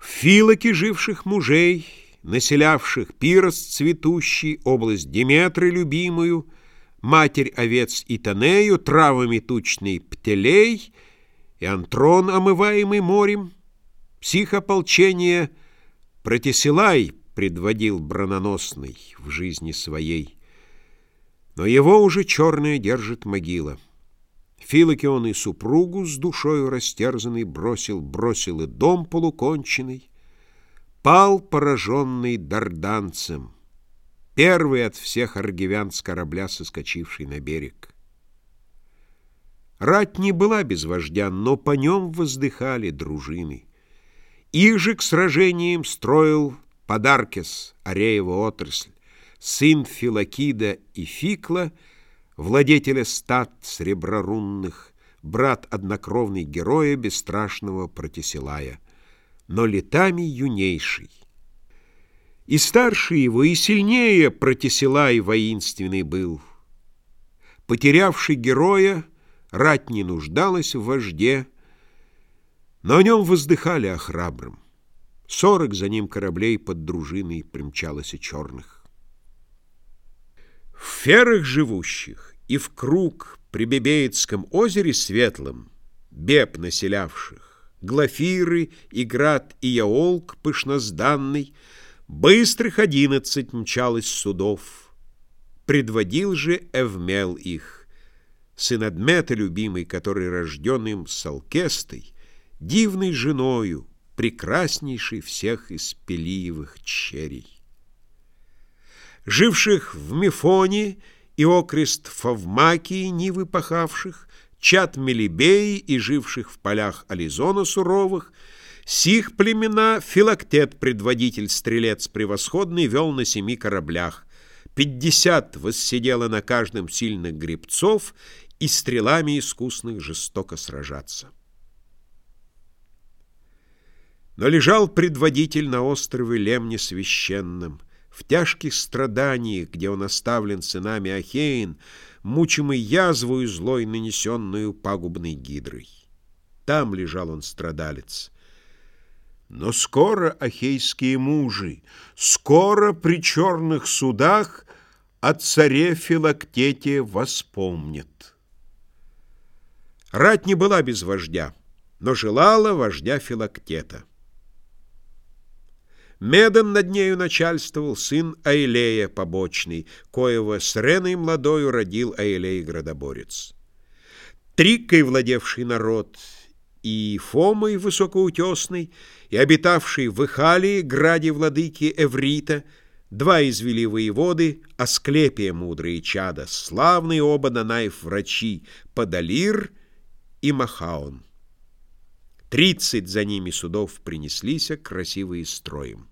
В Филоке живших мужей, населявших Пирос цветущий, область Деметры любимую, матерь овец Итанею, травами тучный Птелей и Антрон, омываемый морем, псих ополчения Протесилай предводил брононосный в жизни своей. Но его уже черная держит могила. Филоке он и супругу с душою растерзанной бросил, бросил и дом полуконченный, пал пораженный дарданцем, первый от всех аргивян с корабля соскочивший на берег. Рать не была без вождя, но по нем воздыхали дружины. Их же к сражениям строил Подаркес, Ареева отрасль, сын Филакида и Фикла, владетеля стад среброрунных, брат однокровный героя бесстрашного Протесилая, но летами юнейший. И старше его, и сильнее Протесилай воинственный был. Потерявший героя, рать не нуждалась в вожде, но о нем воздыхали о храбром. Сорок за ним кораблей под дружиной примчалось и черных. В ферах живущих и в круг при Бебеецком озере светлом, беб населявших, Глафиры, Играт и Яолк пышнозданный, быстрых одиннадцать мчалось судов. Предводил же Эвмел их, сын Адмета любимый, который рожден им с Алкестой, дивной женою, прекраснейший всех из Пелиевых черей. Живших в Мефоне и окрест Фавмакии, нивы пахавших, чат Мелибеи и живших в полях Ализона суровых, сих племена Филактет, предводитель-стрелец превосходный, вел на семи кораблях. Пятьдесят воссидело на каждом сильных гребцов и стрелами искусных жестоко сражаться. Но лежал предводитель на острове Лемне священном, В тяжких страданиях, где он оставлен сынами Ахеин, Мучимый язвою злой, нанесенную пагубной гидрой. Там лежал он, страдалец. Но скоро ахейские мужи, Скоро при черных судах О царе Филактете воспомнят. Рать не была без вождя, но желала вождя Филактета. Медом над нею начальствовал сын Аилея побочный, коего с Реной младою родил Аилей градоборец. Триккой владевший народ, и Фомой высокоутесный, и обитавший в Ихалии, граде владыки Эврита, два извели воеводы, Асклепия мудрые чада, славные оба Нанаев врачи, Подалир и Махаон. Тридцать за ними судов принеслися красивые строем.